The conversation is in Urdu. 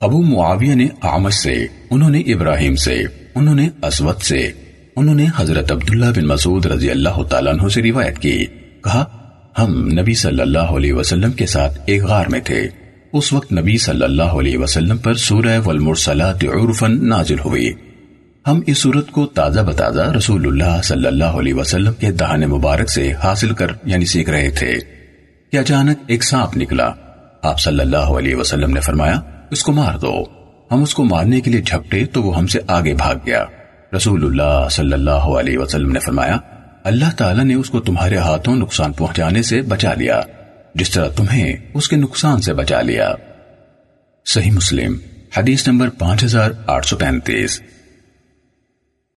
ابو معاویہ نے آمش سے، انہوں نے ابراہیم سے، انہوں نے اسود سے، انہوں نے حضرت عبداللہ بن مسعود رضی اللہ تعالیٰ عنہ سے روایت کی۔ کہا، ہم نبی صلی اللہ علیہ وسلم کے ساتھ ایک غار میں تھے۔ اس وقت نبی صلی اللہ علیہ وسلم پر سورہ والمرسلات عرفا نازل ہوئی۔ ہم اس صورت کو تازہ بتازہ رسول اللہ صلی اللہ علیہ وسلم کے دہان مبارک سے حاصل کر یعنی سیکھ رہے تھے۔ کہ اچانک ایک سانپ نکلا؟ آپ صلی اللہ علیہ وسلم نے فرمایا اس کو مار دو۔ ہم اس کو مارنے کے لیے جھپٹے تو وہ ہم سے آگے بھاگ گیا۔ رسول اللہ صلی اللہ علیہ وسلم نے فرمایا، اللہ تعالیٰ نے اس کو تمہارے ہاتھوں نقصان پہنچانے سے بچا لیا۔ جس طرح تمہیں اس کے نقصان سے بچا لیا۔ صحیح مسلم، حدیث نمبر پانچ ہزار آٹھ سو پینتیس۔